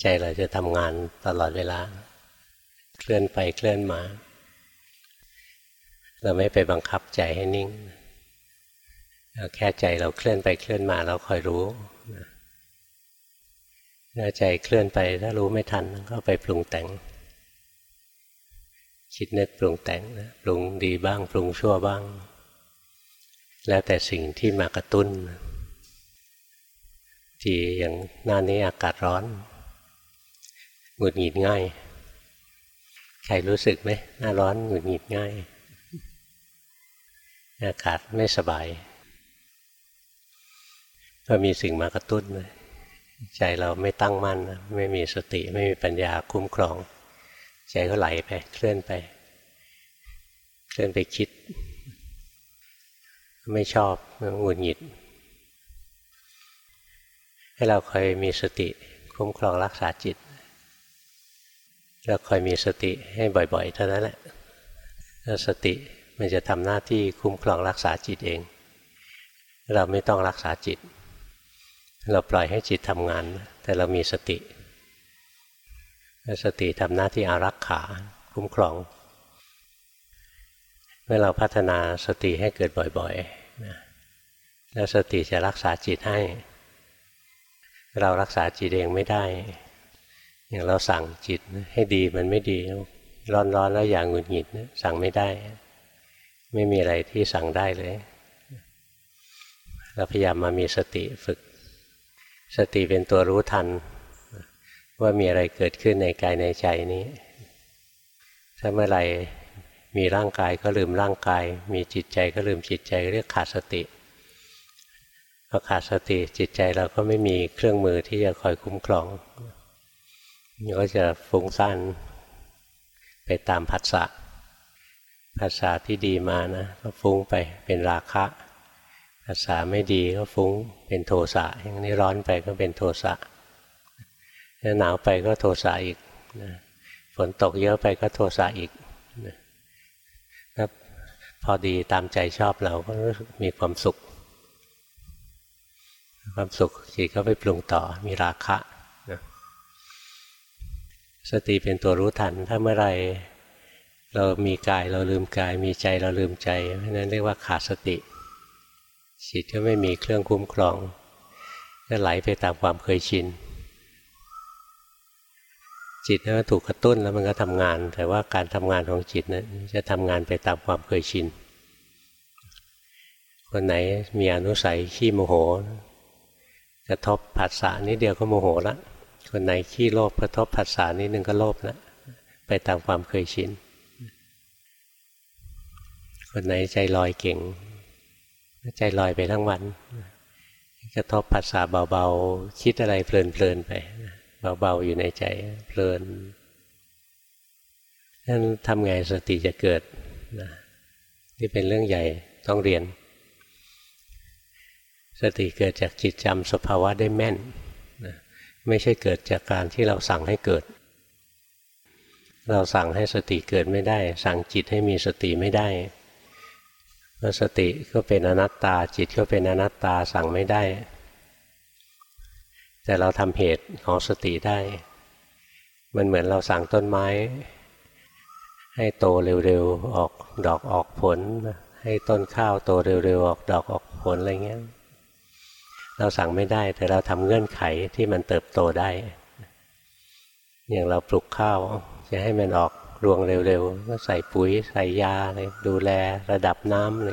ใจเราจะทำงานตลอดเวลา เคลื่อนไปเคลื่อนมา เราไม่ไปบังคับใจให้นิ่ง แค่ใจเราเคลื่อนไปเคลื่อนมาเราคอยรู้ถ้าใจเคลื่อนไปถ้ารู้ไม่ทันก็ไปปรุงแต่ง คิดนึกปรุงแต่งนะปรุงดีบ้าง ปรุงชั่วบ้าง แล้วแต่สิ่งที่มากระตุ้น ทีอย่างหน้านี้อากาศร้อน หงุดหงิดง่าย ใครรู้สึกไหมหน้าร้อนหงุดหงิดง่าย อากาศไม่สบาย ก็มีสิ่งมากระตุ้นใจเราไม่ตั้งมั่น ไม่มีสติไม่มีปัญญาคุ้มครอง ใจก็ไหลไป เคลื่อนไป เคลื่อนไปคิด ไม่ชอบหงุดหงิด ให้เราคอยมีสติคุ้มครองรักษาจิต เราคอยมีสติให้บ่อยๆ เท่านั้นแหละแล้วสติมันจะทำหน้าที่คุ้มครองรักษาจิตเอง เราไม่ต้องรักษาจิต เราปล่อยให้จิตทำงาน แต่เรามีสติ สติทำหน้าที่อารักขา คุ้มครอง เมื่อเราพัฒนาสติให้เกิดบ่อยๆแล้วสติจะรักษาจิตให้ เรารักษาจิตเองไม่ได้ อย่างเราสั่งจิตให้ดีมันไม่ดีร้อนๆแล้วอย่างหงุดหงิดสั่งไม่ได้ ไม่มีอะไรที่สั่งได้เลย เราพยายามมามีสติฝึก สติเป็นตัวรู้ทัน ว่ามีอะไรเกิดขึ้นในกายในใจนี้ ถ้าเมื่อไรมีร่างกายก็ลืมร่างกาย มีจิตใจก็ลืมจิตใจเรียกขาดสติพอขาดสติจิตใจเราก็ไม่มีเครื่องมือที่จะคอยคุ้มครอง ก็จะฟุ้งซ่านไปตามผัสสะภาษาที่ดีมานะก็ฟุ้งไปเป็นราคะภาษาไม่ดีก็ฟุ้งเป็นโทสะอย่างนี้ร้อนไปก็เป็นโทสะถ้าหนาวไปก็โทสะอีกนะฝนตกเยอะไปก็โทสะอีกนะพอดีตามใจชอบเราก็มีความสุข ความสุขจิตก็ไปปรุงต่อมีราคะ สติเป็นตัวรู้ทัน ถ้าเมื่อไรเรามีกายเราลืมกาย มีใจเราลืมใจเพราะนั้นเรียกว่าขาดสติจิตก็ไม่มีเครื่องคุ้มครอง ก็ไหลไปตามความเคยชิน จิตนั้นถูกกระตุ้นแล้วมันก็ทำงาน แต่ว่าการทำงานของจิตนั้นจะทำงานไปตามความเคยชิน คนไหนมีอนุสัยขี้โมโห กระทบผัสสะนิดเดียวก็โมโหแล้ว คนไหนขี้โลภกระทบผัสสะนิดนึงก็โลภแล้วไปตามความเคยชิน คนไหนใจลอยเก่ง ใจลอยไปทั้งวัน กระทบผัสสะเบาๆ คิดอะไรเพลินๆไป เบาๆ อยู่ในใจเพลินนั่นทำไงสติจะเกิดนะนี่เป็นเรื่องใหญ่ต้องเรียน สติเกิดจากจิตจำสภาวะได้แม่น ไม่ใช่เกิดจากการที่เราสั่งให้เกิด เราสั่งให้สติเกิดไม่ได้ สั่งจิตให้มีสติไม่ได้เพราะสติก็เป็นอนัตตา จิตก็เป็นอนัตตาสั่งไม่ได้ แต่เราทำเหตุของสติได้ มันเหมือนเราสั่งต้นไม้ ให้โตเร็วๆออกดอกออกผล ให้ต้นข้าวโตเร็วๆออกดอกออกผลอะไรเงี้ย เราสั่งไม่ได้ แต่เราทำเงื่อนไขที่มันเติบโตได้ อย่างเราปลูกข้าวจะให้มันออกรวงเร็วๆก็ใส่ปุ๋ยใส่ยาอะไรดูแลระดับน้ำอะไร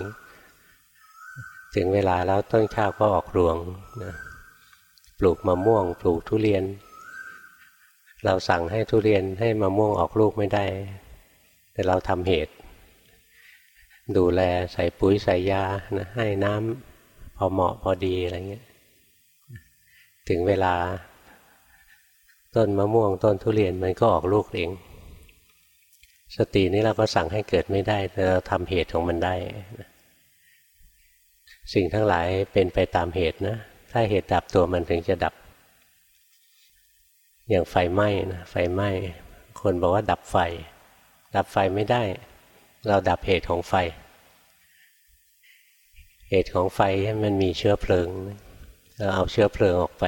ถึงเวลาแล้วต้นข้าวก็ออกรวงนะปลูกมะม่วง ปลูกทุเรียน เราสั่งให้ทุเรียนให้มะม่วงออกลูกไม่ได้ แต่เราทำเหตุ ดูแลใส่ปุ๋ยใส่ยานะให้น้ำพอเหมาะพอดีอะไรเงี้ย ถึงเวลา ต้นมะม่วงต้นทุเรียนมันก็ออกลูกเอง สตินี้เราก็สั่งให้เกิดไม่ได้ แต่เราทำเหตุของมันได้ สิ่งทั้งหลายเป็นไปตามเหตุนะ ถ้าเหตุดับตัวมันถึงจะดับ อย่างไฟไหม้นะไฟไหม้ คนบอกว่าดับไฟ ดับไฟไม่ได้ เราดับเหตุของไฟ เหตุของไฟมันมีเชื้อเพลิง เราเอาเชื้อเพลิงออกไป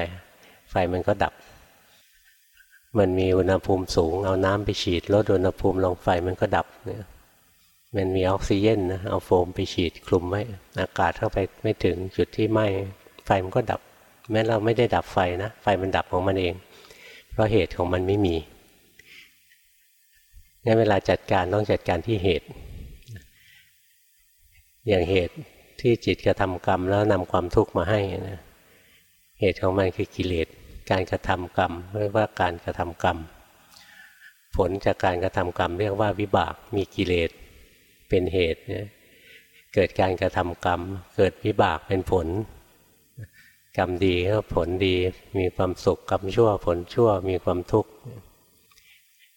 ไฟมันก็ดับ มันมีอุณหภูมิสูง เอาน้ำไปฉีดลดอุณหภูมิลงไฟมันก็ดับเนี่ยมันมีออกซิเจนนะเอาโฟมไปฉีดคลุมไว้อากาศเข้าไปไม่ถึงจุดที่ไหม้ไฟมันก็ดับ แม้เราไม่ได้ดับไฟนะ ไฟมันดับของมันเอง เพราะเหตุของมันไม่มีงั้นเวลาจัดการต้องจัดการที่เหตุ อย่างเหตุที่จิตกระทำกรรมแล้วนำความทุกข์มาให้นะ เหตุของมันคือกิเลส การกระทำกรรมเรียกว่าการกระทำกรรม ผลจากการกระทำกรรม เรียกว่าวิบาก มีกิเลสเป็นเหตุเนี่ยเกิดการกระทำกรรม เกิดวิบากเป็นผล กรรมดีก็ผลดี มีความสุขกรรมชั่วผลชั่วมีความทุกข์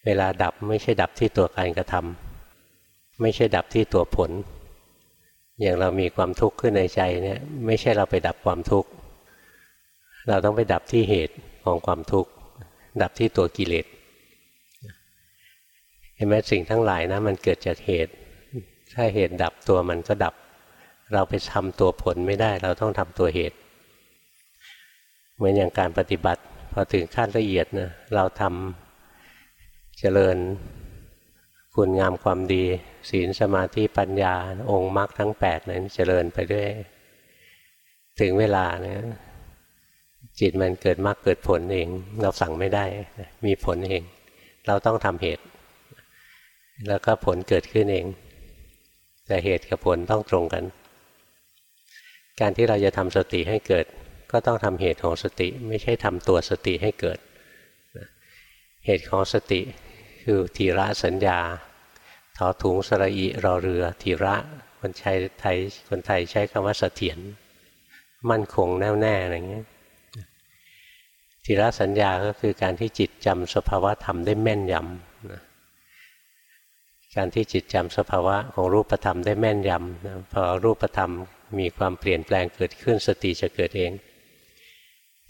เวลาดับไม่ใช่ดับที่ตัวการกระทำไม่ใช่ดับที่ตัวผล อย่างเรามีความทุกข์ขึ้นในใจเนี่ยไม่ใช่เราไปดับความทุกข์ เราต้องไปดับที่เหตุของความทุกข์ ดับที่ตัวกิเลสเห็นไหมสิ่งทั้งหลายนะ มันเกิดจากเหตุ ถ้าเหตุดับตัวมันก็ดับ เราไปทำตัวผลไม่ได้ เราต้องทำตัวเหตุ เหมือนอย่างการปฏิบัติ พอถึงขั้นละเอียดนะเราทำเจริญคุณงามความดี ศีลสมาธิปัญญา องค์มรรคทั้งแปดนั้นเจริญไปด้วย ถึงเวลาเนี่ย จิตมันเกิดมรรคเกิดผลเอง เราสั่งไม่ได้มีผลเอง เราต้องทำเหตุ แล้วก็ผลเกิดขึ้นเอง แต่เหตุกับผลต้องตรงกัน การที่เราจะทำสติให้เกิด ก็ต้องทำเหตุของสติ ไม่ใช่ทำตัวสติให้เกิด เหตุของสติคือทีระสัญญาทอถุงสระอิรอเรือทีระคนไทยคนไทยใช้คำว่าเสถียรมั่นคงแน่วแน่อะไรเงี้ย ทีระสัญญาก็คือการที่จิตจำสภาวะธรรมได้แม่นยำนะการที่จิตจำสภาวะของรูปธรรมได้แม่นยำนะพอรูปธรรมมีความเปลี่ยนแปลงเกิดขึ้นสติจะเกิดเอง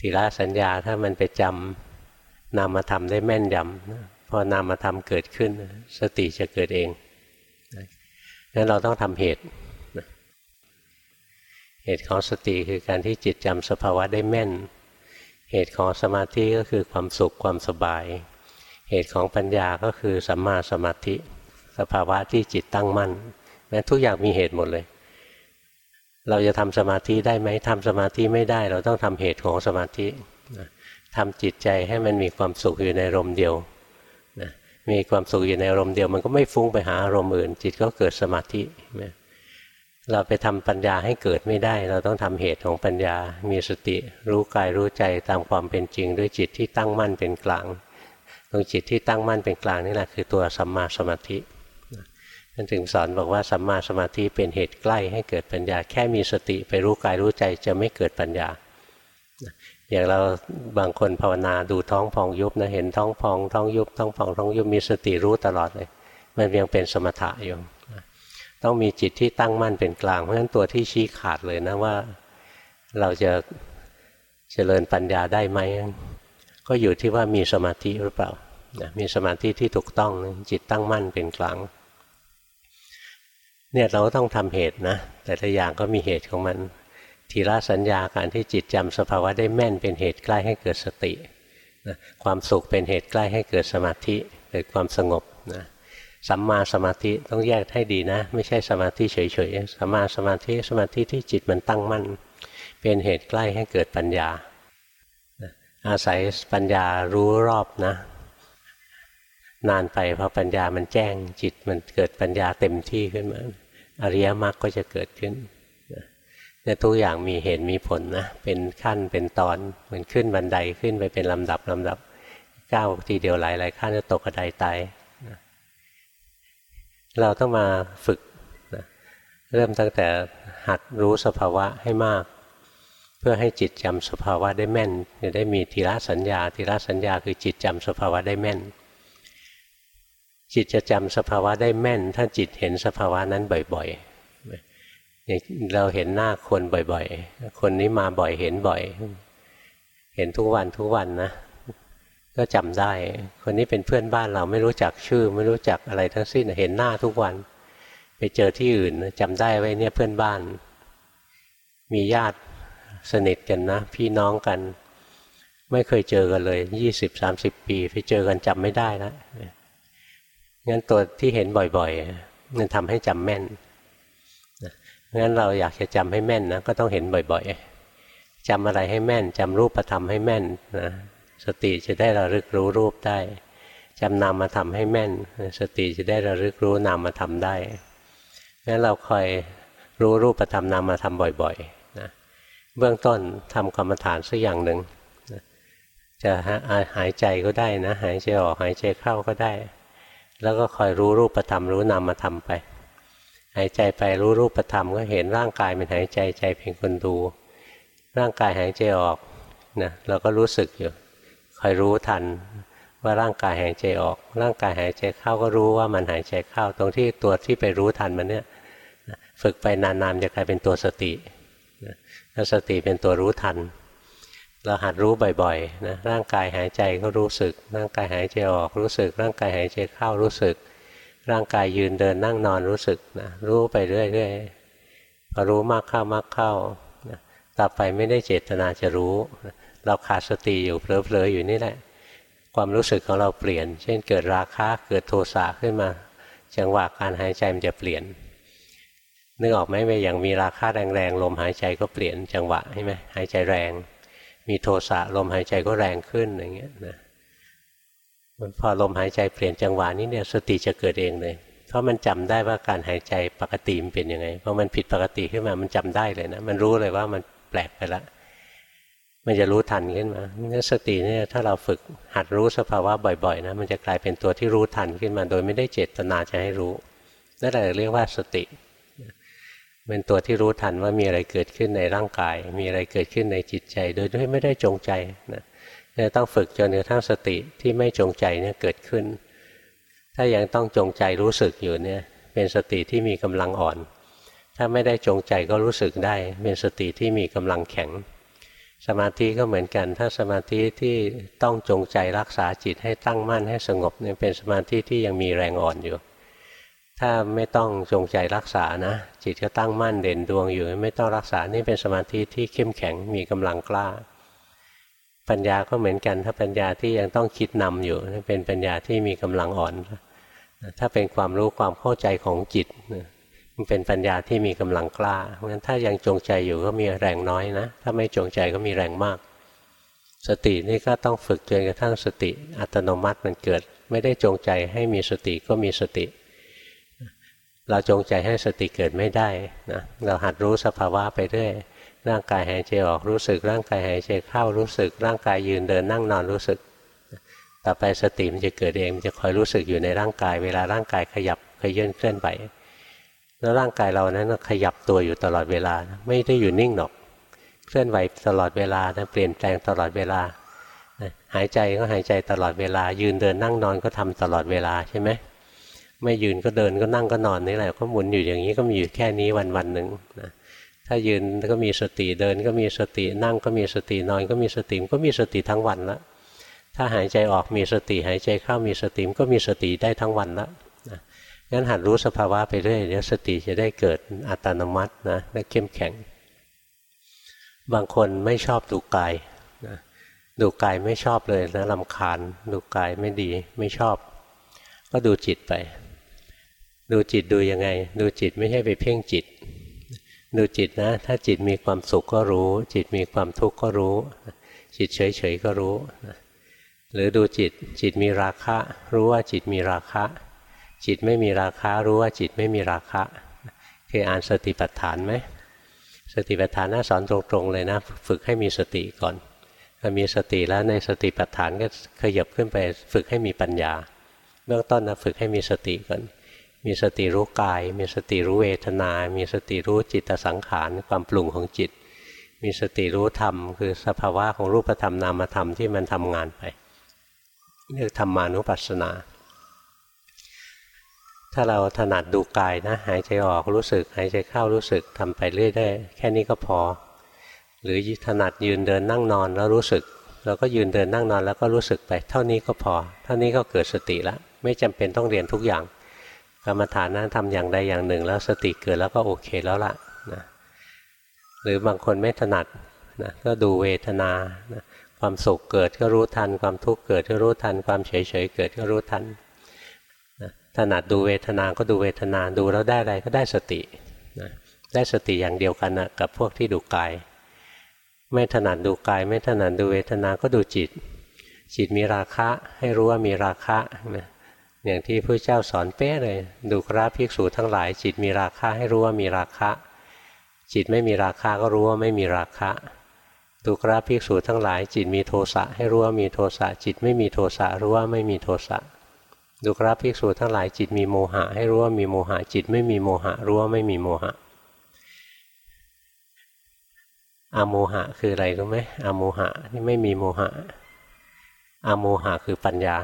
ทีละสัญญาถ้ามันไปจำนามธรรมได้แม่นยำนะพอนามธรรมเกิดขึ้น สติจะเกิดเองงั้นเราต้องทำเหตุ เหตุของสติคือการที่จิตจำสภาวะได้แม่น เหตุของสมาธิก็คือความสุขความสบาย เหตุของปัญญาก็คือสัมมาสมาธิ สภาวะที่จิตตั้งมั่นนะทุกอย่างมีเหตุหมดเลย เราจะทำสมาธิได้ไหมทำสมาธิไม่ได้ เราต้องทำเหตุของสมาธิทำจิตใจให้มันมีความสุขอยู่ในรมเดียวนะมีความสุขอยู่ในอารมณ์เดียว มันก็ไม่ฟุ้งไปหาอารมณ์อื่น จิตก็เกิดสมาธิ เราไปทำปัญญาให้เกิดไม่ได้ เราต้องทำเหตุของปัญญา มีสติรู้กายรู้ใจตามความเป็นจริง ด้วยจิตที่ตั้งมั่นเป็นกลางตรงจิตที่ตั้งมั่นเป็นกลางนี่แหละคือตัวสัมมาสมาธิท่านถึงสอนบอกว่าสัมมาสมาธิเป็นเหตุใกล้ให้เกิดปัญญา แค่มีสติไปรู้กายรู้ใจจะไม่เกิดปัญญา อย่างเราบางคนภาวนาดูท้องพองยุบนะเห็นท้องพองท้องยุบท้องพองท้องยุบมีสติรู้ตลอดเลย มันยังเป็นสมถะอยู่ ต้องมีจิตที่ตั้งมั่นเป็นกลาง เพราะฉะนั้นตัวที่ชี้ขาดเลยนะว่า เราจะเจริญปัญญาได้ไหมก็อยู่ที่ว่ามีสมาธิหรือเปล่ามีสมาธิที่ถูกต้องจิตตั้งมั่นเป็นกลางเนี่ยเราก็ต้องทำเหตุนะแต่ละอย่างก็มีเหตุของมันทีละสัญญาการที่จิตจำสภาวะได้แม่นเป็นเหตุใกล้ให้เกิดสติความสุขเป็นเหตุใกล้ให้เกิดสมาธิเกิดความสงบนะ สัมมาสมาธิต้องแยกให้ดีนะ ไม่ใช่สมาธิเฉยๆสัมมาสมาธิสมาธิที่จิตมันตั้งมั่น เป็นเหตุใกล้ให้เกิดปัญญา อาศัยปัญญารู้รอบนะ นานไปพอปัญญามันแจ้งจิตมันเกิดปัญญาเต็มที่ขึ้นมาอริยมรรคก็จะเกิดขึ้นเนี่ยทุกอย่างมีเหตุมีผลนะ เป็นขั้นเป็นตอนเหมือนขึ้นบันไดขึ้นไปเป็นลำดับลำดับก้าวทีเดียวหลายๆขั้นจะตกกระไดตาย เราต้องมาฝึกนะเริ่มตั้งแต่หัดรู้สภาวะให้มาก เพื่อให้จิตจำสภาวะได้แม่นจะได้มีทีละสัญญาทีละสัญญาคือจิตจำสภาวะได้แม่น จิตจะจำสภาวะได้แม่น ถ้าจิตเห็นสภาวะนั้นบ่อยๆอย่างเราเห็นหน้าคนบ่อยๆ คนนี้มาบ่อยเห็นบ่อย เห็นทุกวันทุกวันนะ ก็จำได้ คนนี้เป็นเพื่อนบ้านเราไม่รู้จักชื่อ ไม่รู้จักอะไรทั้งสิ้นเห็นหน้าทุกวัน ไปเจอที่อื่นจำได้ไว้เนี่ยเพื่อนบ้าน มีญาติสนิทกันนะ พี่น้องกัน ไม่เคยเจอกันเลยยี่สิบสามสิบปี ไปเจอกันจำไม่ได้แล้วงั้นตัวที่เห็นบ่อยๆมันทำให้จำแม่นงั้นเราอยากจะจำให้แม่นนะก็ต้องเห็นบ่อยๆจำอะไรให้แม่นจำรูปธรรมให้แม่นนะ สติจะได้ระลึกรู้รูปได้จำนามมาทำให้แม่น สติจะได้ระลึกรู้นามมาทำได้งั้นเราคอยรู้รูปธรรมนามมาทำบ่อยๆนะเบื้องต้นทำกรรมฐานสักอย่างหนึ่งจะหายใจก็ได้นะ หายใจออกหายใจเข้าก็ได้ แล้วก็คอยรู้รูปธรรมรู้นามธรรมไป หายใจไปรู้รูปธรรมก็เห็นร่างกายเป็นหายใจใจเพียงคนดู ร่างกายหายใจออกนะเราก็รู้สึกอยู่ คอยรู้ทันว่าร่างกายหายใจออก ร่างกายหายใจเข้าก็รู้ว่ามันหายใจเข้า ตรงที่ตัวที่ไปรู้ทันมันเนี่ยฝึกไปนานๆจะกลายเป็นตัวสติแล้วสติเป็นตัวรู้ทัน เราหัดรู้บ่อยๆนะร่างกายหายใจก็รู้สึก ร่างกายหายใจออกรู้สึก ร่างกายหายใจเข้ารู้สึก ร่างกายยืนเดินนั่งนอนรู้สึกนะรู้ไปเรื่อยๆพอรู้มากเข้ามากเข้าต่อไปไม่ได้เจตนาจะรู้ เราขาดสติอยู่เผลอๆอยู่นี่แหละ ความรู้สึกของเราเปลี่ยน เช่นเกิดราคะเกิดโทสะขึ้นมา จังหวะการหายใจมันจะเปลี่ยนนึกออกไหมไปอย่างมีราคาแรงๆลมหายใจก็เปลี่ยนจังหวะใช่ไหมหายใจแรง มีโทสะลมหายใจก็แรงขึ้นอย่างเงี้ยนะพอลมหายใจเปลี่ยนจังหวะนี้เนี่ยสติจะเกิดเองเลย เพราะมันจำได้ว่าการหายใจปกติมันเป็นยังไงเพราะมันผิดปกติขึ้นมามันจำได้เลยนะมันรู้เลยว่ามันแปลกไปละ มันจะรู้ทันขึ้นมาเนี่ยสติเนี่ยถ้าเราฝึกหัดรู้สภาวะบ่อยๆนะมันจะกลายเป็นตัวที่รู้ทันขึ้นมา โดยไม่ได้เจตนาจะให้รู้นั่นแหละเรียกว่าสติเป็นตัวที่รู้ทันว่ามีอะไรเกิดขึ้นในร่างกาย มีอะไรเกิดขึ้นในจิตใจ โดยที่ไม่ได้จงใจนะเนี่ยต้องฝึกจนกระทั่งสติที่ไม่จงใจเนี่ยเกิดขึ้น ถ้ายังต้องจงใจรู้สึกอยู่เนี่ยเป็นสติที่มีกำลังอ่อน ถ้าไม่ได้จงใจก็รู้สึกได้ เป็นสติที่มีกำลังแข็ง สมาธิก็เหมือนกัน ถ้าสมาธิที่ต้องจงใจรักษาจิตให้ตั้งมั่นให้สงบเนี่ยเป็นสมาธิที่ยังมีแรงอ่อนอยู่ ถ้าไม่ต้องจงใจรักษานะ จิตก็ตั้งมั่นเด่นดวงอยู่ ไม่ต้องรักษานี่เป็นสมาธิที่เข้มแข็งมีกำลังกล้า ปัญญาก็เหมือนกัน ถ้าปัญญาที่ยังต้องคิดนำอยู่เป็นปัญญาที่มีกำลังอ่อน ถ้าเป็นความรู้ความเข้าใจของจิต มันเป็นปัญญาที่มีกำลังกล้า เพราะฉะนั้นถ้ายังจงใจอยู่ก็มีแรงน้อยนะ ถ้าไม่จงใจก็มีแรงมาก สตินี่ก็ต้องฝึกจนกระทั่งสติอัตโนมัติมันเกิด ไม่ได้จงใจให้มีสติก็มีสติ เราจงใจให้สติเกิดไม่ได้นะเราหัดรู้สภาวะไปเรื่อยร่างกายหายใจออกรู้สึก ร่างกายหายใจเข้ารู้สึก ร่างกายยืนเดินนั่งนอนรู้สึก ต่อไปสติมันจะเกิดเองมันจะคอยรู้สึกอยู่ในร่างกาย เวลาร่างกายขยับขยื่นเคลื่อนไหว แล้วร่างกายเรานั้นขยับตัวอยู่ตลอดเวลาไม่ได้อยู่นิ่งหรอก เคลื่อนไหวตลอดเวลานะเปลี่ยนแปลงตลอดเวลาหายใจก็หายใจตลอดเวลา ยืนเดินนั่งนอนก็ทำตลอดเวลาใช่ไหมไม่ยืนก็เดินก็นั่งก็นอนนี่แหละก็หมุนอยู่อย่างนี้ก็มีอยู่แค่นี้วันวันหนึ่งนะถ้ายืนก็มีสติเดินก็มีสตินั่งก็มีสตินอนก็มีสติมก็มีสติทั้งวันละถ้าหายใจออกมีสติหายใจเข้ามีสติมก็มีสติได้ทั้งวันละ งั้นหัดรู้สภาวะไปเรื่อยเดี๋ยวสติจะได้เกิดอัตโนมัตินะและเข้มแข็ง บางคนไม่ชอบดูกายนะดูกายไม่ชอบเลยนะลำคาญดูกายไม่ดีไม่ชอบ ก็ดูจิตไป ดูจิตดูยังไง ดูจิตไม่ใช่ไปเพ่งจิต ดูจิตนะ ถ้าจิตมีความสุขก็รู้ จิตมีความทุกข์ก็รู้ จิตเฉยๆก็รู้ หรือดูจิตจิตมีราคะ รู้ว่าจิตมีราคะ จิตไม่มีราคะรู้ว่าจิตไม่มีราคะเคยอ่านสติปัฏฐานไหมสติปัฏฐานน่าสอนตรงๆเลยนะ ฝึกให้มีสติก่อนพอมีสติแล้วในสติปัฏฐานก็ขยับขึ้นไปฝึกให้มีปัญญา เบื้องต้นนะฝึกให้มีสติก่อน มีสติรู้กาย มีสติรู้เวทนา มีสติรู้จิตสังขารความปรุงของจิต มีสติรู้ธรรม คือสภาวะของรูปธรรมนามธรรมที่มันทำงานไปเรียกธรรมานุปัสสนา ถ้าเราถนัดดูกายนะ หายใจออกรู้สึก หายใจเข้ารู้สึกทำไปเรื่อยได้แค่นี้ก็พอ หรือถนัดยืนเดินนั่งนอนแล้วรู้สึกเราก็ยืนเดินนั่งนอนแล้วก็รู้สึกไป เท่านี้ก็พอ เท่านี้ก็เกิดสติแล้วไม่จำเป็นต้องเรียนทุกอย่างกรรมฐานนั้นทำอย่างใดอย่างหนึ่ง แล้วสติเกิดแล้วก็โอเคแล้วล่ะนะหรือบางคนไม่ถนัดนะก็ดูเวทนานะความสุขเกิดก็รู้ทัน ความทุกข์เกิดก็รู้ทัน ความเฉยเฉยเกิดก็รู้ทัน ถนัดดูเวทนาก็ดูเวทนาดูแล้วได้อะไรก็ได้สตินะได้สติอย่างเดียวกันนะกับพวกที่ดูกาย ไม่ถนัดดูกาย ไม่ถนัดดูเวทนาก็ดูจิต จิตมีราคะให้รู้ว่ามีราคะนะอย่างที่พระเจ้าสอนเป๊ะเลย ดูกราภิกษุทั้งหลาย จิตมีราคะให้รู้ว่ามีราคะ จิตไม่มีราคะก็รู้ว่าไม่มีราคะดูกราภิกษุทั้งหลาย จิตมีโทสะให้รู้ว่ามีโทสะจิตไม่มีโทสะรู้ว่าไม่มีโทสะ ดูกราภิกษุทั้งหลายจิตมีโมหะ ให้รู้ว่ามีโมหะจิตไม่มีโมหะ รู้ว่าไม่มีโมหะอโมหะคืออะไรรู้ไหมอโมหะนี่ไม่มีโมหะอโมหะคือปัญญา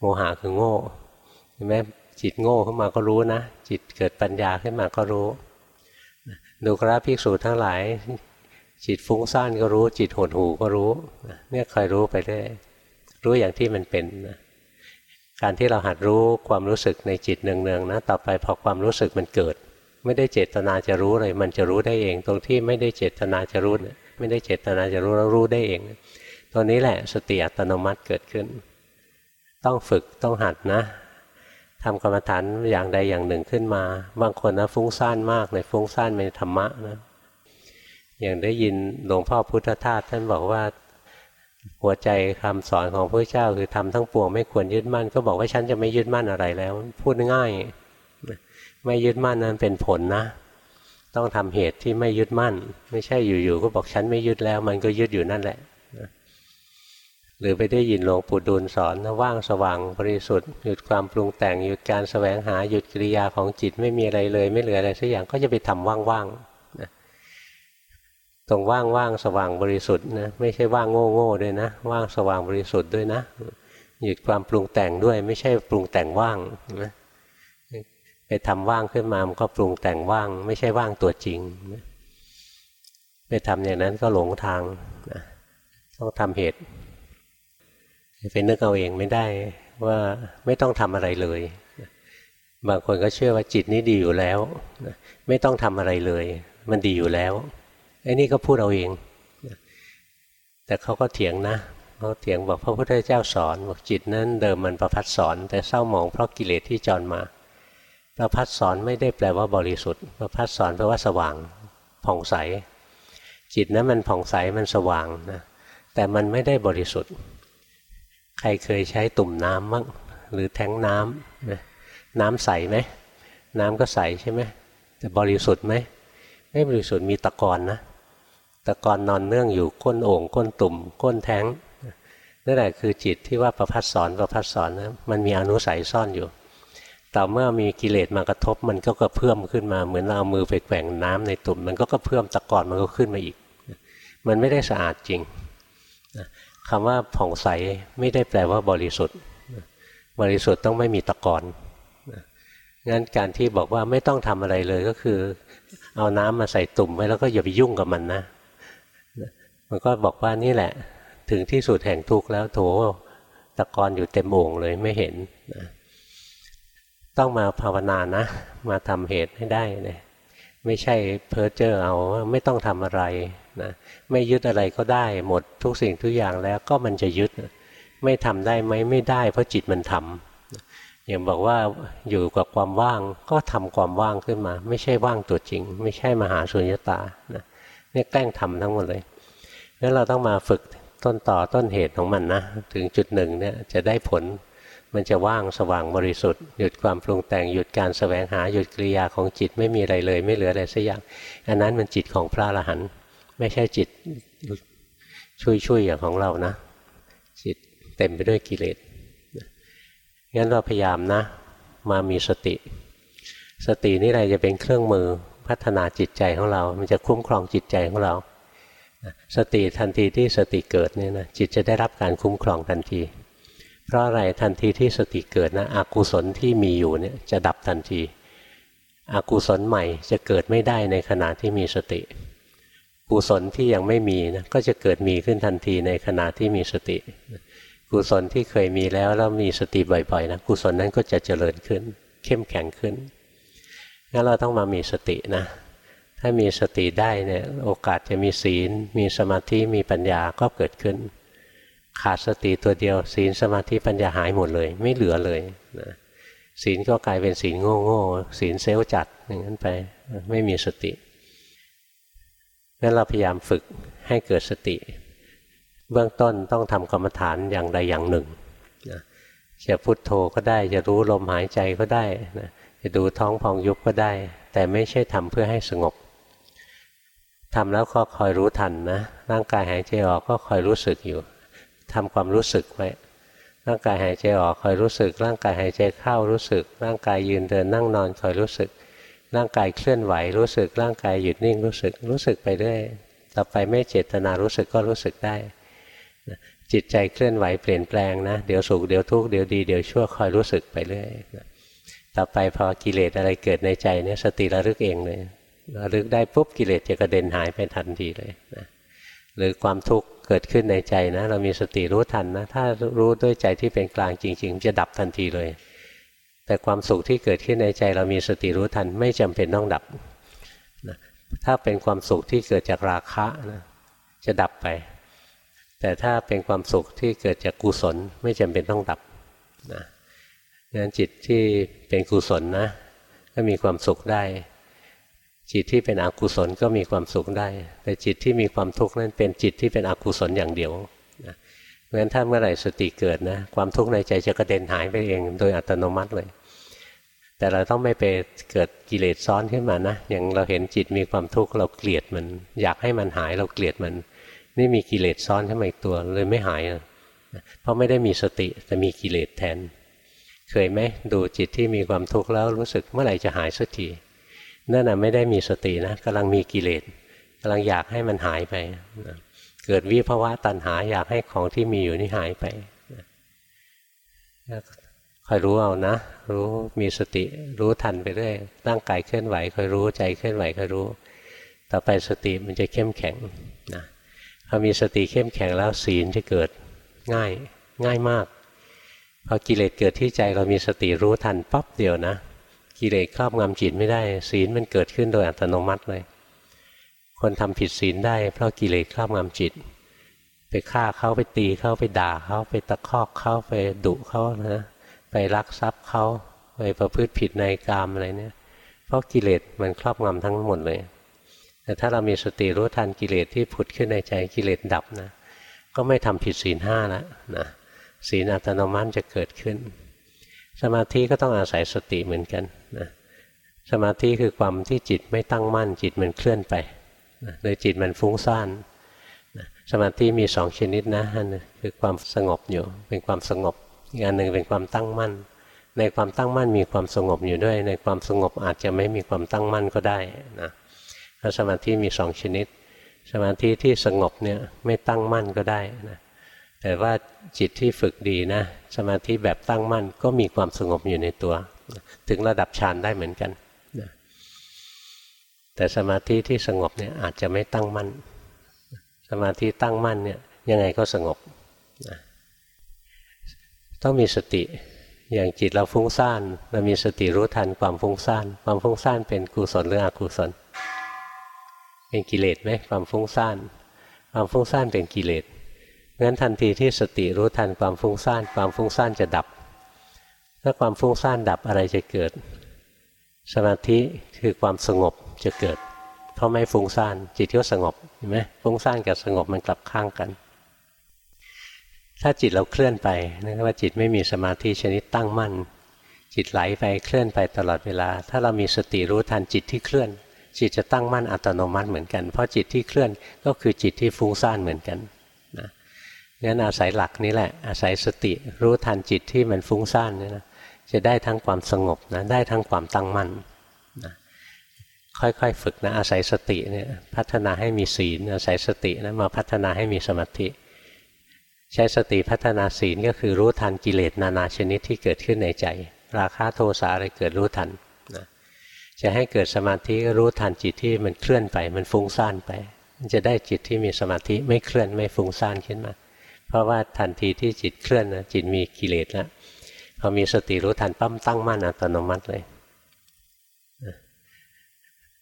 โมหะคือโง่เห็นไหมจิตโง่ขึ้นมาก็รู้นะ จิตเกิดปัญญาขึ้นมาก็รู้ดูกราภิกษุทั้งหลาย จิตฟุ้งซ่านก็รู้ จิตหดหูก็รู้เนี่ยคอยรู้ไปเรื่อยรู้อย่างที่มันเป็นนะ การที่เราหัดรู้ความรู้สึกในจิตเนืองๆนะต่อไปพอความรู้สึกมันเกิด ไม่ได้เจตนาจะรู้เลย มันจะรู้ได้เอง ตรงที่ไม่ได้เจตนาจะรู้ไม่ได้เจตนาจะรู้แล้วรู้ได้เองตรงนี้แหละสติอัตโนมัติเกิดขึ้น ต้องฝึกต้องหัดนะทำกรรมฐานอย่างใดอย่างหนึ่งขึ้นมา บางคนนะฟุ้งซ่านมากเลยฟุ้งซ่านในธรรมะนะอย่างได้ยินหลวงพ่อพุทธทาสท่านบอกว่า หัวใจคำสอนของพระเจ้าคือทำทั้งปวงไม่ควรยึดมั่น ก็บอกว่าฉันจะไม่ยึดมั่นอะไรแล้ว พูดง่าย ไม่ยึดมั่นนั้นเป็นผลนะ ต้องทำเหตุที่ไม่ยึดมั่น ไม่ใช่อยู่ๆก็บอกฉันไม่ยึดแล้ว มันก็ยึดอยู่นั่นแหละหรือไปได้ยินหลวงปู่ดูลสอนนะว่างสว่างบริสุทธิ์หยุดความปรุงแต่งหยุดการสแสวงหาหยุดกิริยาของจิตไม่มีอะไรเลย ไม่เหลืออะไรสักอย่างก็จะไปทำว่างๆ ตรงว่างว่างสว่างบริสุทธิ์นะไม่ใช่ว่างโง่โง่ด้วยนะ ว่างสว่างบริสุทธิ์ด้วยนะหยุดความปรุงแต่งด้วยไม่ใช่ปรุงแต่งว่างนะไปทำว่างขึ้นมามันก็ปรุงแต่งว่าง ไม่ใช่ว่างตัวจริงนะไปทำอย่างนั้นก็หลงทางนะต้องทำเหตุไปนึกเอาเองไม่ได้ว่าไม่ต้องทำอะไรเลย บางคนก็เชื่อว่าจิตนี้ดีอยู่แล้ว ไม่ต้องทำอะไรเลย มันดีอยู่แล้ว ไอ้นี่ก็พูดเอาเอง แต่เขาก็เถียงนะเขาเถียงบอกพระพุทธเจ้าสอนบอกจิตนั้นเดิมมันประพัดสอน แต่เศร้าหมองเพราะกิเลสที่จรมาประพัดสอนไม่ได้แปลว่าบริสุทธิ์ประพัดสอนแปลว่าสว่างผ่องใส จิตนั้นมันผ่องใสมันสว่างนะแต่มันไม่ได้บริสุทธิ์ ใครเคยใช้ตุ่มน้ำมั้งหรือแทงน้ำน้ำใสไหมน้ำก็ใสใช่ไหมแต่บริสุทธิ์ไหมไม่บริสุทธิ์มีตะกอนนะ ตะกอนนอนเนื่องอยู่ก้นโอ่งก้นตุ่ม ก้นแท้งนั่นแหละคือจิตที่ว่าประพัดสอนประพัดสอนนะมันมีอนุสัยซ่อนอยู่ต่อเมื่อมีกิเลสมากระทบมันก็กระเพื่อมขึ้นมาเหมือนเราเอามือไปแกว่งน้ำในตุ่ม มันก็กระเพื่อมตะกอนมันก็ขึ้นมาอีก มันไม่ได้สะอาดจริงคำว่าผ่องใสไม่ได้แปลว่าบริสุทธิ์ บริสุทธิ์ต้องไม่มีตะกอนงั้นการที่บอกว่าไม่ต้องทำอะไรเลยก็คือ เอาน้ำมาใส่ตุ่มไว้แล้วก็อย่าไปยุ่งกับมันนะ มันก็บอกว่านี่แหละ ถึงที่สุดแห่งทุกข์แล้วโถตะกอนอยู่เต็มโอ่งเลยไม่เห็นนะต้องมาภาวนานะ มาทำเหตุให้ได้เลยไม่ใช่เพ้อเจ้อเอาว่าไม่ต้องทำอะไรนะไม่ยึดอะไรก็ได้หมดทุกสิ่งทุกอย่างแล้วก็มันจะยึด ไม่ทำได้ไหมไม่ได้ เพราะจิตมันทำอย่างบอกว่าอยู่กับความว่างก็ทำความว่างขึ้นมา ไม่ใช่ว่างตัวจริง ไม่ใช่มหาสุญญตานะนี่แกล้งทำทั้งหมดเลย งั้นเราต้องมาฝึกต้นต่อต้นเหตุของมันนะ ถึงจุดหนึ่งเนี่ยจะได้ผล มันจะว่างสว่างบริสุทธิ์ หยุดความปรุงแต่งหยุดการสแสวงหาหยุดกิริยาของจิตไม่มีอะไรเลย ไม่เหลืออะไรสักอย่าง อันนั้นมันจิตของพระอรหันต์ไม่ใช่จิตช่วยๆอย่างของเรานะ จิตเต็มไปด้วยกิเลสงั้นเราพยายามนะ มามีสติ สตินี่แหละจะเป็นเครื่องมือพัฒนาจิตใจของเรา มันจะคุ้มครองจิตใจของเรา สติทันทีที่สติเกิดเนี่ยนะจิตจะได้รับการคุ้มครองทันที เพราะอะไรทันทีที่สติเกิดนะอกุศลที่มีอยู่เนี่ยจะดับทันที อกุศลใหม่จะเกิดไม่ได้ในขณะที่มีสติ กุศลที่ยังไม่มีนะก็จะเกิดมีขึ้นทันทีในขณะที่มีสติ กุศลที่เคยมีแล้วแล้วมีสติบ่อยๆนะกุศลนั้นก็จะเจริญขึ้น เข้มแข็งขึ้นงั้นเราต้องมามีสตินะ ถ้ามีสติได้เนี่ยโอกาสจะมีศีล มีสมาธิมีปัญญาก็เกิดขึ้น ขาดสติตัวเดียว ศีลสมาธิปัญญาหายหมดเลย ไม่เหลือเลยนะศีลก็กลายเป็นศีลโง่โง่ศีลเซลจัดอย่างนั้นไปไม่มีสติงั้นเราพยายามฝึกให้เกิดสติ เบื้องต้นต้องทำกรรมฐานอย่างใดอย่างหนึ่งนะจะพุทโธก็ได้จะรู้ลมหายใจก็ได้นะจะดูท้องพองยุบก็ได้ แต่ไม่ใช่ทำเพื่อให้สงบ ทำแล้วก็คอยรู้ทันนะ ร่างกายหายใจออกก็คอยรู้สึกอยู่ทำความรู้สึกไว้ ร่างกายหายใจออกคอยรู้สึก ร่างกายหายใจเข้ารู้สึก ร่างกายยืนเดินนั่งนอนคอยรู้สึก ร่างกายเคลื่อนไหวรู้สึก ร่างกายหยุดนิ่งรู้สึก รู้สึกไปเรื่อย ต่อไปไม่เจตนารู้สึกก็รู้สึกได้ จิตใจเคลื่อนไหวเปลี่ยนแปลงนะ เดี๋ยวสุขเดี๋ยวทุกข์เดี๋ยวดีเดี๋ยวชั่วคอยรู้สึกไปเรื่อย ต่อไปพอกิเลสอะไรเกิดในใจเนี่ยสติระลึกเองเลย ระลึกได้ปุ๊บกิเลสจะกระเด็นหายไปทันทีเลยนะหรือความทุกข์เกิดขึ้นในใจนะ เรามีสติรู้ทันนะ ถ้ารู้ด้วยใจที่เป็นกลางจริง ๆ จะดับทันทีเลย แต่ความสุขที่เกิดขึ้นในใจ เรามีสติรู้ทันไม่จำเป็นต้องดับนะถ้าเป็นความสุขที่เกิดจากราคะนะจะดับไป แต่ถ้าเป็นความสุขที่เกิดจากกุศลไม่จำเป็นต้องดับนะงั้นจิตที่เป็นกุศลนะก็มีความสุขได้ จิตที่เป็นอกุศลก็มีความสุขได้ แต่จิตที่มีความทุกข์นั้นเป็นจิตที่เป็นอกุศลอย่างเดียวนะเพราะฉะนั้นถ้าเมื่อไหร่สติเกิดนะความทุกข์ในใจจะกระเด็นหายไปเองโดยอัตโนมัติเลย แต่เราต้องไม่ไปเกิดกิเลสซ้อนขึ้นมานะอย่างเราเห็นจิตมีความทุกข์เราเกลียดมัน อยากให้มันหายเราเกลียดมัน นี่มีกิเลสซ้อนขึ้นมาอีกตัวเลยไม่หายนะเพราะไม่ได้มีสติแต่มีกิเลสแทน เคยไหมดูจิตที่มีความทุกข์แล้วรู้สึกเมื่อไหร่จะหายสักที นั่นน่ะไม่ได้มีสตินะกำลังมีกิเลสกำลังอยากให้มันหายไปนะเกิดวิภาวะตัณหาอยากให้ของที่มีอยู่นี่หายไปนะคอยรู้เอานะ รู้มีสติรู้ทันไปเรื่อยร่างกายเคลื่อนไหวคอยรู้ใจเคลื่อนไหวคอยรู้ ต่อไปสติมันจะเข้มแข็งนะพอมีสติเข้มแข็งแล้วศีลจะเกิดง่ายง่ายมากพอกิเลสเกิดที่ใจเรามีสติรู้ทันปั๊บเดียวนะ กิเลสครอบงำจิตไม่ได้ ศีลมันเกิดขึ้นโดยอัตโนมัติเลย คนทำผิดศีลได้เพราะกิเลสครอบงำจิต ไปฆ่าเขาไปตีเขาไปด่าเขาไปตะคอกเขาไปดุเขานะไปลักทรัพย์เขาไปประพฤติผิดในกามอะไรเนี่ย เพราะกิเลสมันครอบงำทั้งหมดเลย แต่ถ้าเรามีสติรู้ทันกิเลสที่ผุดขึ้นในใจกิเลสดับนะ ก็ไม่ทำผิดศีลห้าแล้วนะศีลอัตโนมัติจะเกิดขึ้น สมาธิก็ต้องอาศัยสติเหมือนกันนะสมาธิคือความที่จิตไม่ตั้งมั่น จิตมันเคลื่อนไปนะหรือจิตมันฟุ้งซ่านนะสมาธิมีสองชนิดนะอันคือความสงบอยู่ เป็นความสงบอีกอันหนึ่งเป็นความตั้งมั่น ในความตั้งมั่นมีความสงบอยู่ด้วย ในความสงบอาจจะไม่มีความตั้งมั่นก็ได้นะสมาธิมีสองชนิด สมาธิที่สงบเนี่ยไม่ตั้งมั่นก็ได้นะ แต่ว่าจิตที่ฝึกดีนะ สมาธิแบบตั้งมั่นก็มีความสงบอยู่ในตัว ถึงระดับฌานได้เหมือนกันนะแต่สมาธิที่สงบเนี่ยอาจจะไม่ตั้งมั่น สมาธิตั้งมั่นเนี่ยยังไงก็สงบนะต้องมีสติอย่างจิตเราฟุ้งซ่านเรามีสติรู้ทันความฟุ้งซ่าน ความฟุ้งซ่านเป็นกุศลหรืออกุศล เป็นกิเลสไหมความฟุ้งซ่าน ความฟุ้งซ่านเป็นกิเลส งั้นทันทีที่สติรู้ทันความฟุ้งซ่านความฟุ้งซ่านจะดับ ถ้าความฟุ้งซ่านดับอะไรจะเกิด สมาธิคือความสงบจะเกิด เพราะไม่ฟุ้งซ่านจิตก็สงบเห็นไหมฟุ้งซ่านกับสงบมันกลับข้างกัน ถ้าจิตเราเคลื่อนไปนั่นว่าจิตไม่มีสมาธิชนิดตั้งมั่น จิตไหลไปเคลื่อนไปตลอดเวลา ถ้าเรามีสติรู้ทันจิตที่เคลื่อนจิตจะตั้งมั่นอัตโนมัติเหมือนกัน เพราะจิตที่เคลื่อนก็คือจิตที่ฟุ้งซ่านเหมือนกัน งั้นอาศัยหลักนี้แหละ อาศัยสติรู้ทันจิตที่มันฟุ้งซ่านนี่นะจะได้ทั้งความสงบนะได้ทั้งความตั้งมั่นนะค่อยๆฝึกนะอาศัยสติเนี่ยพัฒนาให้มีศีล อาศัยสตินะมาพัฒนาให้มีสมาธิ ใช้สติพัฒนาศีลก็คือรู้ทันกิเลสนานาชนิดที่เกิดขึ้นในใจ ราคะโทสะอะไรเกิดรู้ทันนะจะให้เกิดสมาธิก็รู้ทันจิตที่มันเคลื่อนไปมันฟุ้งซ่านไป จะได้จิตที่มีสมาธิไม่เคลื่อนไม่ฟุ้งซ่านขึ้นมา เพราะว่าทันทีที่จิตเคลื่อนนะจิตมีกิเลสแล้วพอมีสติรู้ทันปั้มตั้งมั่นอัตโนมัติเลย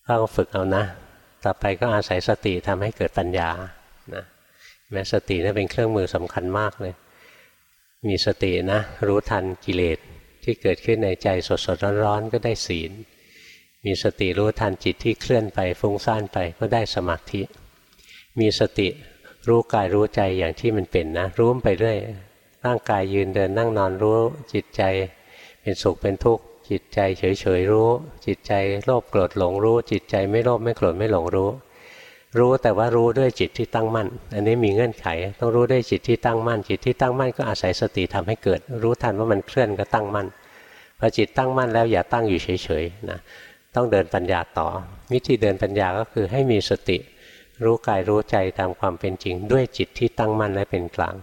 ก็ฝึกเอานะ ต่อไปก็อาศัยสติทำให้เกิดปัญญานะแม้สตินี่เป็นเครื่องมือสำคัญมากเลย มีสตินะ รู้ทันกิเลสที่เกิดขึ้นในใจสดสดร้อนๆก็ได้ศีล มีสติรู้ทันจิตที่เคลื่อนไปฟุ้งซ่านไปก็ได้สมาธิ มีสติ รู้กายรู้ใจอย่างที่มันเป็นนะ รู้ไปเรื่อยร่างกายยืนเดินนั่งนอนรู้จิตใจเป็นสุขเป็นทุกข์จิตใจเฉยๆรู้ จิตใจโลภโกรธหลงรู้ จิตใจไม่โลภไม่โกรธไม่หลงรู้ รู้แต่ว่ารู้ด้วยจิตที่ตั้งมั่น อันนี้มีเงื่อนไข ต้องรู้ด้วยจิตที่ตั้งมั่น จิตที่ตั้งมั่นก็อาศัยสติทำให้เกิด รู้ทันว่ามันเคลื่อนก็ตั้งมั่นพอจิตตั้งมั่นแล้วอย่าตั้งอยู่เฉยๆนะต้องเดินปัญญาต่อ วิธีเดินปัญญาก็คือให้มีสติ รู้กายรู้ใจตามความเป็นจริง ด้วยจิตที่ตั้งมั่นและเป็นกลาง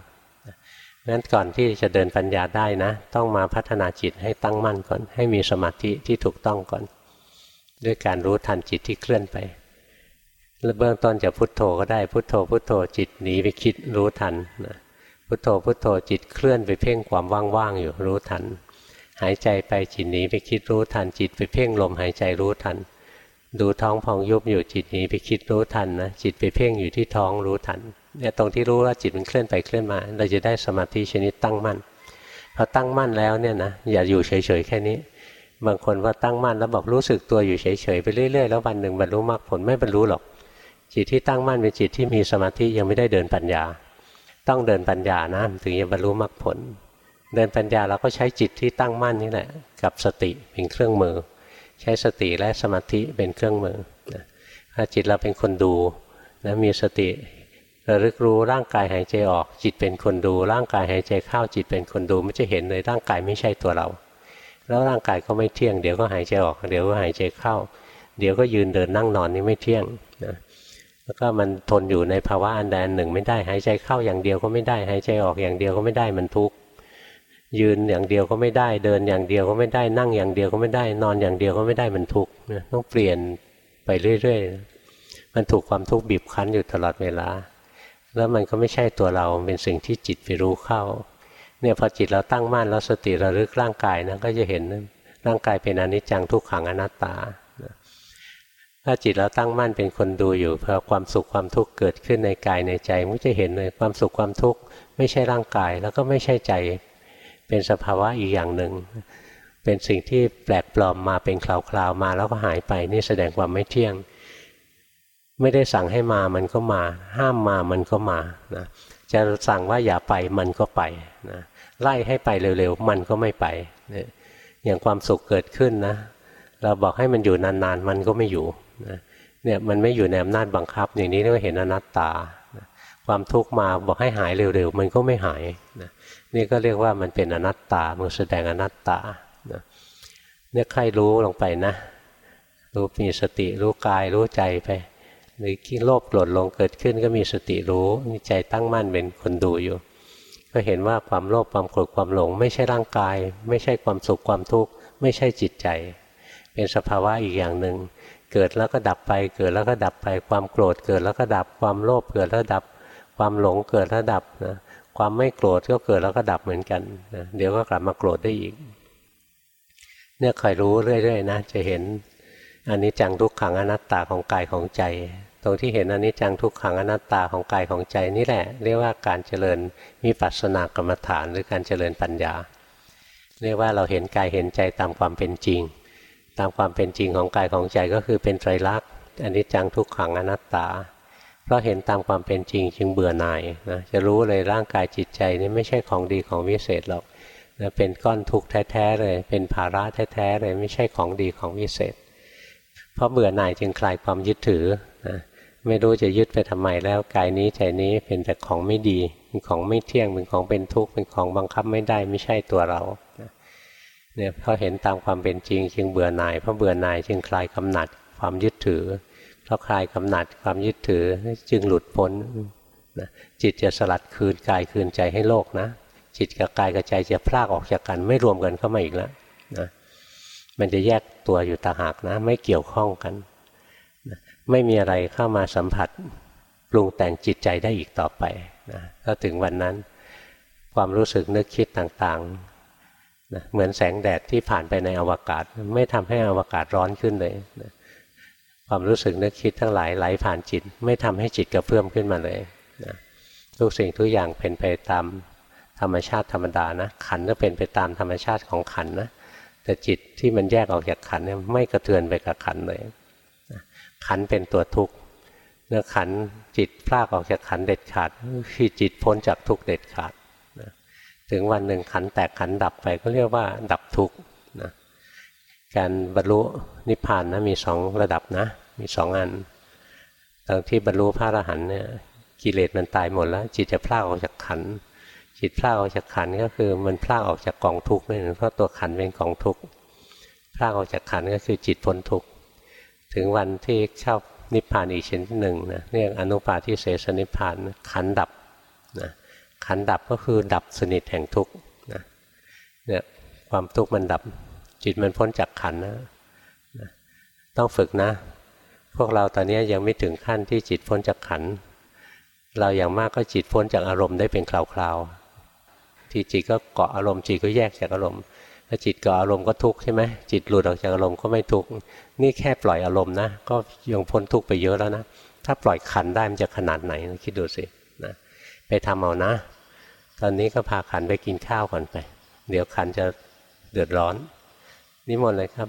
งั้นก่อนที่จะเดินปัญญาได้นะ ต้องมาพัฒนาจิตให้ตั้งมั่นก่อน ให้มีสมาธิที่ถูกต้องก่อน ด้วยการรู้ทันจิตที่เคลื่อนไปแล้วเบื้องต้นจะพุทโธก็ได้พุทโธพุทโธจิตหนีไปคิดรู้ทันนะพุทโธพุทโธจิตเคลื่อนไปเพ่งความว่างๆอยู่รู้ทัน หายใจไปจิตหนีไปคิดรู้ทันจิตไปเพ่งลมหายใจรู้ทัน ดูท้องพองยุบอยู่จิตหนีไปคิดรู้ทันนะจิตไปเพ่งอยู่ที่ท้องรู้ทันเนี่ยตรงที่รู้ว่าจิตมันเคลื่อนไปเคลื่อนมา เราจะได้สมาธิชนิดตั้งมั่นพอตั้งมั่นแล้วเนี่ยนะอย่าอยู่เฉยๆแค่นี้ บางคนว่าตั้งมั่นแล้วบอกรู้สึกตัวอยู่เฉยๆไปเรื่อยๆแล้ววันหนึ่งบรรลุมรรคผลไม่บรรลุหรอก จิตที่ตั้งมั่นเป็นจิตที่มีสมาธิยังไม่ได้เดินปัญญา ต้องเดินปัญญานะถึงจะบรรลุมรรคผล เดินปัญญาเราก็ใช้จิตที่ตั้งมั่นนี่แหละกับสติเป็นเครื่องมือ ใช้สติและสมาธิเป็นเครื่องมือถ้าจิตเราเป็นคนดูนะมีสติระลึกรู้ร่างกายหายใจออก จิตเป็นคนดู ร่างกายหายใจเข้าจิตเป็นคนดูมันจะเห็นเลยร่างกายไม่ใช่ตัวเรา แล้วร่างกายก็ไม่เที่ยงเดี๋ยวก็หายใจออก เดี๋ยวก็หายใจเข้า เดี๋ยวก็ยืนเดินนั่งนอนนี่ไม่เที่ยงนะแล้วก็มันทนอยู่ในภาวะอันใดอันหนึ่งไม่ได้หายใจเข้าอย่างเดียวก็ไม่ได้หายใจออกอย่างเดียวก็ไม่ได้มันทุกข์ ยืนอย่างเดียวก็ไม่ได้ เดินอย่างเดียวก็ไม่ได้นั่งอย่างเดียวก็ไม่ได้ นอนอย่างเดียวก็ไม่ได้มันทุกข์ต้องเปลี่ยนไปเรื่อยๆ มันถูกความทุกข์บีบคั้นอยู่ตลอดเวลา แล้วมันก็ไม่ใช่ตัวเราเป็นสิ่งที่จิตไปรู้เข้าเนี่ยพอจิตเราตั้งมั่นแล้วสติระลึกร่างกายนะก็จะเห็นร่างกายเป็นอนิจจังทุกขังอนัตตาถ้าจิตเราตั้งมั่นเป็นคนดูอยู่พอความสุขความทุกข์เกิดขึ้นในกายในใจมันจะเห็นเลยความสุขความทุกข์ไม่ใช่ร่างกายแล้วก็ไม่ใช่ใจ เป็นสภาวะอีกอย่างหนึ่ง เป็นสิ่งที่แปลกปลอมมาเป็นคลาวๆมาแล้วก็หายไปนี่แสดงความไม่เที่ยง ไม่ได้สั่งให้มามันก็มา ห้ามมามันก็มานะจะสั่งว่าอย่าไปมันก็ไปนะไล่ให้ไปเร็วๆ มันก็ไม่ไปนะอย่างความสุขเกิดขึ้นนะ เราบอกให้มันอยู่นานๆ มันก็ไม่อยู่นะเนี่ยมันไม่อยู่ในอำนาจบังคับ อย่างนี้เรียกว่าเห็นอนัตตา ความทุกข์มาบอกให้หายเร็วๆ มันก็ไม่หายนะ นี่ก็เรียกว่ามันเป็นอนัตตามันแสดงอนัตตาเนี่ยใครรู้ลงไปนะ รู้มีสติรู้กายรู้ใจไป หรือคิดโลภโกรธลงเกิดขึ้นก็มีสติรู้มีใจตั้งมั่นเป็นคนดูอยู่ ก็เห็นว่าความโลภความโกรธความหลง ไม่ใช่ร่างกาย ไม่ใช่ความสุขความทุกข์ไม่ใช่จิตใจ เป็นสภาวะอีกอย่างหนึ่งเกิดแล้วก็ดับไป เกิดแล้วก็ดับไป ความโกรธเกิดแล้วก็ดับ ความโลภเกิดแล้วดับ ความหลงเกิดแล้วดับนะ ความไม่โกรธก็เกิดแล้วก็ดับเหมือนกันนะเดี๋ยวก็กลับมาโกรธได้อีก เนี่ยคอยรู้เรื่อยๆนะจะเห็นอันนี้จังทุกขังอนัตตาของกายของใจ ตรงที่เห็นอันนี้จังทุกขังอนัตตาของกายของใจนี่แหละ เรียกว่าการเจริญมีปัสสนากรรมฐานหรือการเจริญปัญญา เรียกว่าเราเห็นกายเห็นใจตามความเป็นจริง ตามความเป็นจริงของกายของใจก็คือเป็นไตรลักษณ์อันนี้จังทุกขังอนัตตา ราะเห็นตามความเป็นจริงจึงเบื่อหน่ายนะจะรู้เลยร่างกายจิตใจนี่ไม่ใช่ของดีของวิเศษหรอกนะเป็นก้อนทุกข์แท้ๆเลย เป็นภาระแท้ๆเลยไม่ใช่ของดีของวิเศษ เพราะเบื่อหน่ายจึงคลายความยึดถือนะไม่รู้จะยึดไปทำไมแล้วกายนี้ใจนี้เป็นแต่ของไม่ดีเป็นของไม่เที่ยงเป็นของเป็นทุกข์เป็นของบังคับไม่ได้ไม่ใช่ตัวเราเนี่ยพอเห็นตามความเป็นจริง จึงเบื่อหน่ายเพราะเบื่อหน่ายจึงคลายกำหนัดความยึดถือ เพราคลายกำหนัดความยึดถือจึงหลุดพ้นนะจิตจะสลัดคืนกายคืนใจให้โลกนะ จิตกับกายกับใจจะพลากออกจากกันไม่รวมกันเข้ามาอีกแล้วนะมันจะแยกตัวอยู่ต่างหากนะ ไม่เกี่ยวข้องกันไม่มีอะไรเข้ามาสัมผัสปรุงแต่งจิตใจได้อีกต่อไปนะถ้าถึงวันนั้น ความรู้สึกนึกคิดต่างๆนะเหมือนแสงแดดที่ผ่านไปในอวกาศ ไม่ทำให้อวกาศร้อนขึ้นเลยนะ ความรู้สึกนึกคิดทั้งหลายไหลผ่านจิต ไม่ทำให้จิตกระเพื่อมขึ้นมาเลยนะทุกสิ่งทุกอย่างเป็นไปตามธรรมชาติธรรมดานะ ขันก็เป็นไปตามธรรมชาติของขันนะแต่จิตที่มันแยกออกจากขันเนี่ยไม่กระเทือนไปกับขันเลยขันเป็นตัวทุกข์เนื้อขันจิตพลากออกจากขันเด็ดขาดคือจิตพ้นจากทุกข์เด็ดขาดนะถึงวันหนึ่งขันแตกขันดับไปก็เรียกว่าดับทุกข์นะการบรรลุนิพพานนะมีสองระดับนะ มีสองอันตอนที่บรรลุพระอรหันต์เนี่ยกิเลสมันตายหมดแล้ว จิตจะพลากออกจากขันจิตพลากออกจากขันก็คือมันพลากออกจากกองทุกข์นั่นเพราะตัวขันเป็นกองทุกข์พลากออกจากขันก็คือจิตพ้นทุกข์ถึงวันที่เข้านิพพานอีกชนิดหนึ่งนะเรียกอนุปาทิเสสนิพพานขันดับนะขันดับก็คือดับสนิทแห่งทุกข์นะเนี่ยความทุกข์มันดับจิตมันพ้นจากขันนะต้องฝึกนะ พวกเราตอนนี้ยังไม่ถึงขั้นที่จิตพ้นจากขัน เราอย่างมากก็จิตพ้นจากอารมณ์ได้เป็นคราวๆ ที่จิตก็เกาะอารมณ์จิตก็แยกจากอารมณ์ถ้าจิตเกาะอารมณ์ก็ทุกข์ใช่ไหมจิตหลุดออกจากอารมณ์ก็ไม่ทุกข์ นี่แค่ปล่อยอารมณ์นะ ก็ยังพ้นทุกข์ไปเยอะแล้วนะ ถ้าปล่อยขันได้มันจะขนาดไหนคิดดูสินะไปทำเอานะ ตอนนี้ก็พาขันไปกินข้าวก่อนไป เดี๋ยวขันจะเดือดร้อน นิมนต์เลยครับ